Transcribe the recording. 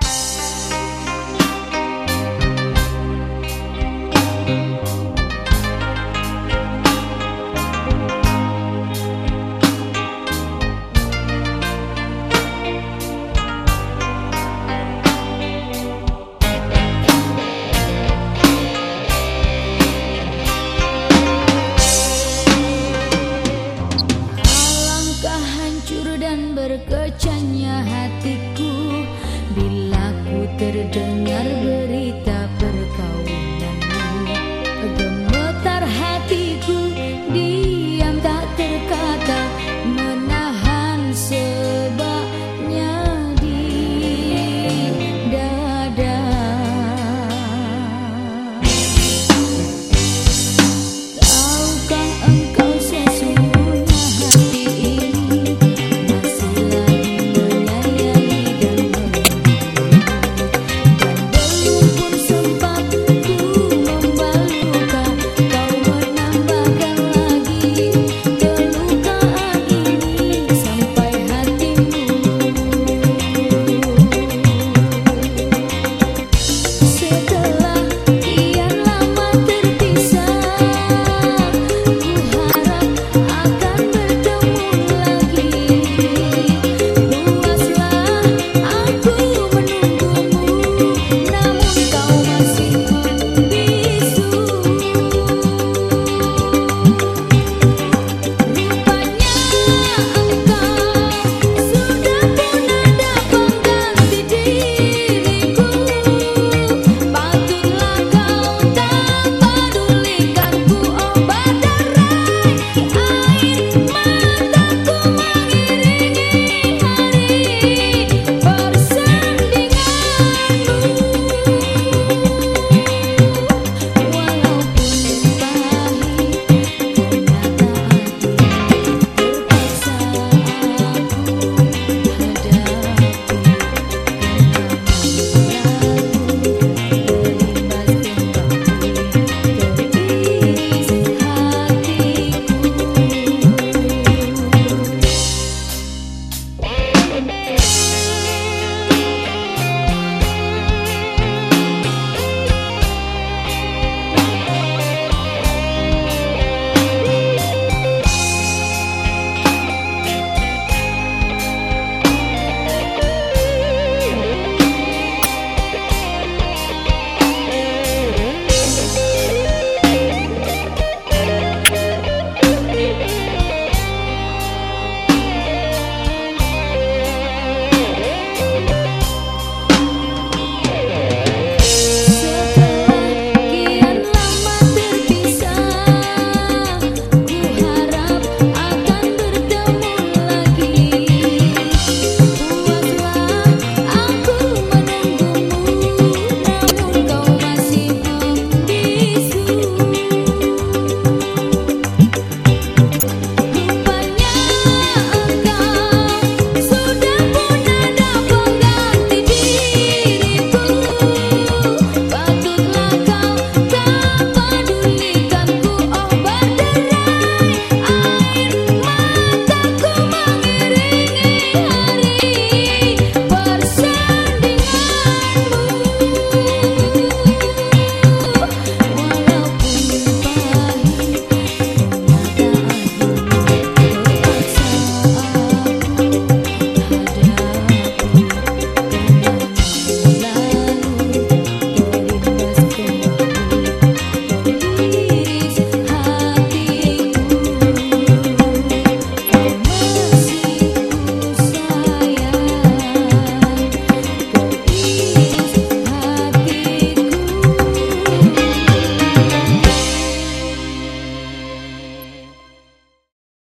Bye. bitter dirt.